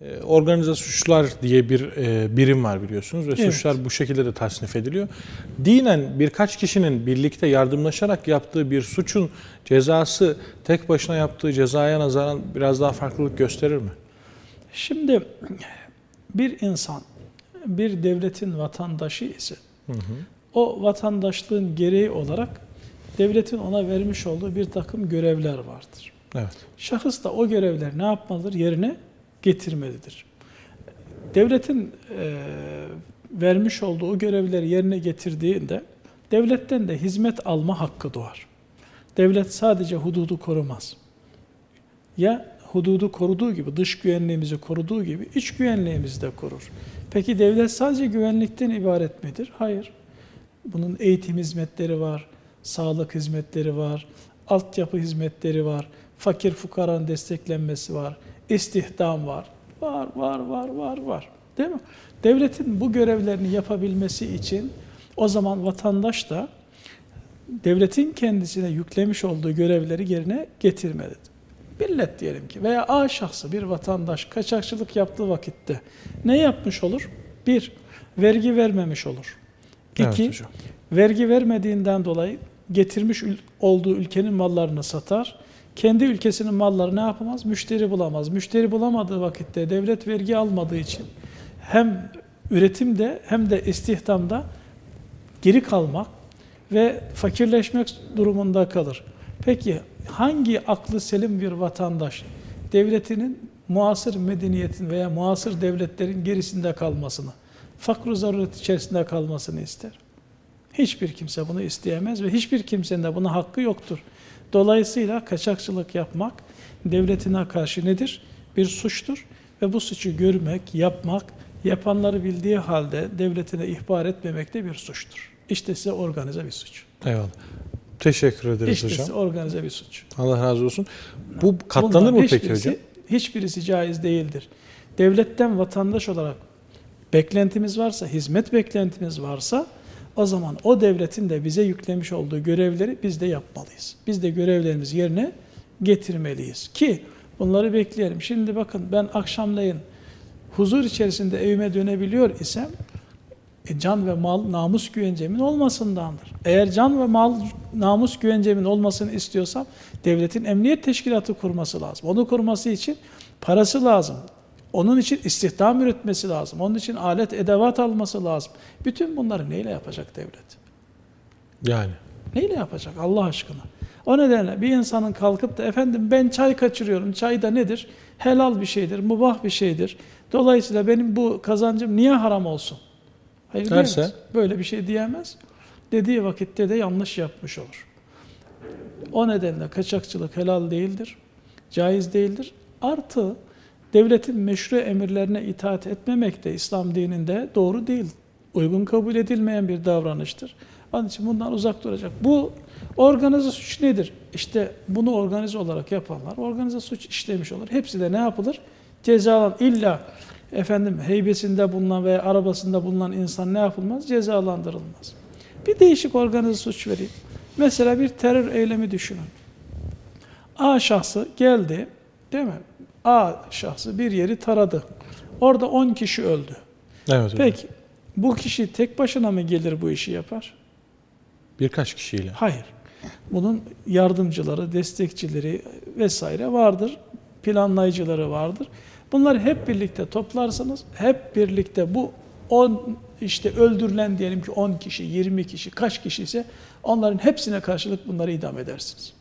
E, Organize suçlar diye bir e, birim var biliyorsunuz ve Evet. suçlar bu şekilde de tasnif ediliyor. Dinen birkaç kişinin birlikte yardımlaşarak yaptığı bir suçun cezası tek başına yaptığı cezaya nazaran biraz daha farklılık gösterir mi? Şimdi bir insan bir devletin vatandaşı ise o vatandaşlığın gereği olarak devletin ona vermiş olduğu bir takım görevler vardır. Evet. Şahıs da o görevler ne yapmalıdır? Yerine getirmelidir. Devletin e, vermiş olduğu o görevleri yerine getirdiğinde devletten de hizmet alma hakkı doğar. Devlet sadece hududu korumaz. Ya hududu koruduğu gibi, dış güvenliğimizi koruduğu gibi iç güvenliğimizi de korur. Peki devlet sadece güvenlikten ibaret midir? Hayır. Bunun eğitim hizmetleri var, sağlık hizmetleri var, altyapı hizmetleri var, fakir fukaranın desteklenmesi var, istihdam var. Var, var, var, var, var. Değil mi? Devletin bu görevlerini yapabilmesi için o zaman vatandaş da devletin kendisine yüklemiş olduğu görevleri yerine getirmelidir. Millet diyelim ki veya A şahsı bir vatandaş kaçakçılık yaptığı vakitte ne yapmış olur? Bir, vergi vermemiş olur. Evet İki, hocam. vergi vermediğinden dolayı getirmiş olduğu ülkenin mallarını satar. Kendi ülkesinin malları ne yapamaz? Müşteri bulamaz. Müşteri bulamadığı vakitte devlet vergi almadığı için hem üretimde hem de istihdamda geri kalmak ve fakirleşmek durumunda kalır. Peki hangi aklı selim bir vatandaş devletinin muasır medeniyetin veya muasır devletlerin gerisinde kalmasını, fakr zaruret içerisinde kalmasını ister? Hiçbir kimse bunu isteyemez ve hiçbir kimsenin de buna hakkı yoktur. Dolayısıyla kaçakçılık yapmak devletine karşı nedir? Bir suçtur ve bu suçu görmek, yapmak, yapanları bildiği halde devletine ihbar etmemek de bir suçtur. İşte size organize bir suç. Eyvallah. Teşekkür ederiz İşte hocam. size organize bir suç. Allah razı olsun. Bu katlanır Bunların mı peki hocam? Hiçbirisi caiz değildir. Devletten vatandaş olarak beklentimiz varsa, hizmet beklentimiz varsa o zaman o devletin de bize yüklemiş olduğu görevleri biz de yapmalıyız. Biz de görevlerimizi yerine getirmeliyiz ki bunları bekleyelim. Şimdi bakın ben akşamleyin huzur içerisinde evime dönebiliyor isem e, can ve mal namus güvencemin olmasındandır. Eğer can ve mal namus güvencemin olmasını istiyorsam devletin emniyet teşkilatı kurması lazım. Onu kurması için parası lazım. Onun için istihdam üretmesi lazım. Onun için alet edevat alması lazım. Bütün bunları neyle yapacak devlet? Yani. Neyle yapacak Allah aşkına? O nedenle bir insanın kalkıp da efendim ben çay kaçırıyorum. Çay da nedir? Helal bir şeydir, mubah bir şeydir. Dolayısıyla benim bu kazancım niye haram olsun? Hayır Derse? diyemez. Böyle bir şey diyemez. Dediği vakitte de yanlış yapmış olur. O nedenle kaçakçılık helal değildir, caiz değildir. Artı devletin meşru emirlerine itaat etmemek de İslam dininde doğru değil. Uygun kabul edilmeyen bir davranıştır. Onun için bundan uzak duracak. Bu organize suç nedir? İşte bunu organize olarak yapanlar organize suç işlemiş olur. Hepsi de ne yapılır? Cezalan illa efendim heybesinde bulunan veya arabasında bulunan insan ne yapılmaz? Cezalandırılmaz. Bir değişik organize suç vereyim. Mesela bir terör eylemi düşünün. A şahsı geldi, değil mi? A şahsı bir yeri taradı. Orada 10 kişi öldü. Evet. Peki bu kişi tek başına mı gelir bu işi yapar? Birkaç kişiyle. Hayır. Bunun yardımcıları, destekçileri vesaire vardır. Planlayıcıları vardır. Bunları hep birlikte toplarsınız. Hep birlikte bu 10 işte öldürülen diyelim ki 10 kişi, 20 kişi, kaç kişi ise onların hepsine karşılık bunları idam edersiniz.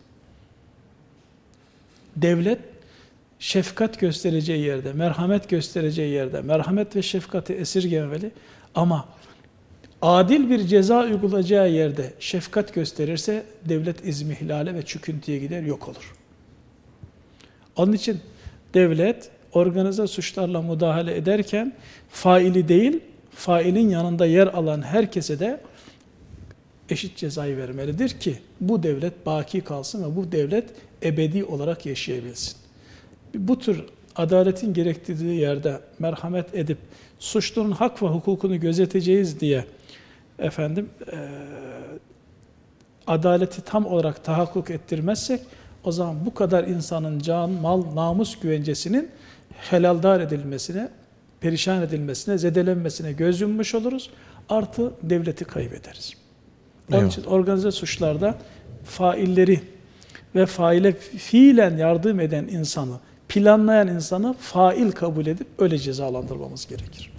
Devlet şefkat göstereceği yerde, merhamet göstereceği yerde, merhamet ve şefkati esirgememeli ama adil bir ceza uygulayacağı yerde şefkat gösterirse devlet izmihlale ve çüküntüye gider, yok olur. Onun için devlet organize suçlarla müdahale ederken faili değil, failin yanında yer alan herkese de eşit cezayı vermelidir ki bu devlet baki kalsın ve bu devlet ebedi olarak yaşayabilsin. Bu tür adaletin gerektirdiği yerde merhamet edip suçlunun hak ve hukukunu gözeteceğiz diye efendim eee, adaleti tam olarak tahakkuk ettirmezsek o zaman bu kadar insanın can, mal, namus güvencesinin helaldar edilmesine, perişan edilmesine, zedelenmesine göz yummuş oluruz. Artı devleti kaybederiz. Onun Eyvallah. için organize suçlarda failleri ve faile fiilen yardım eden insanı, planlayan insanı fail kabul edip öyle cezalandırmamız gerekir.